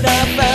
the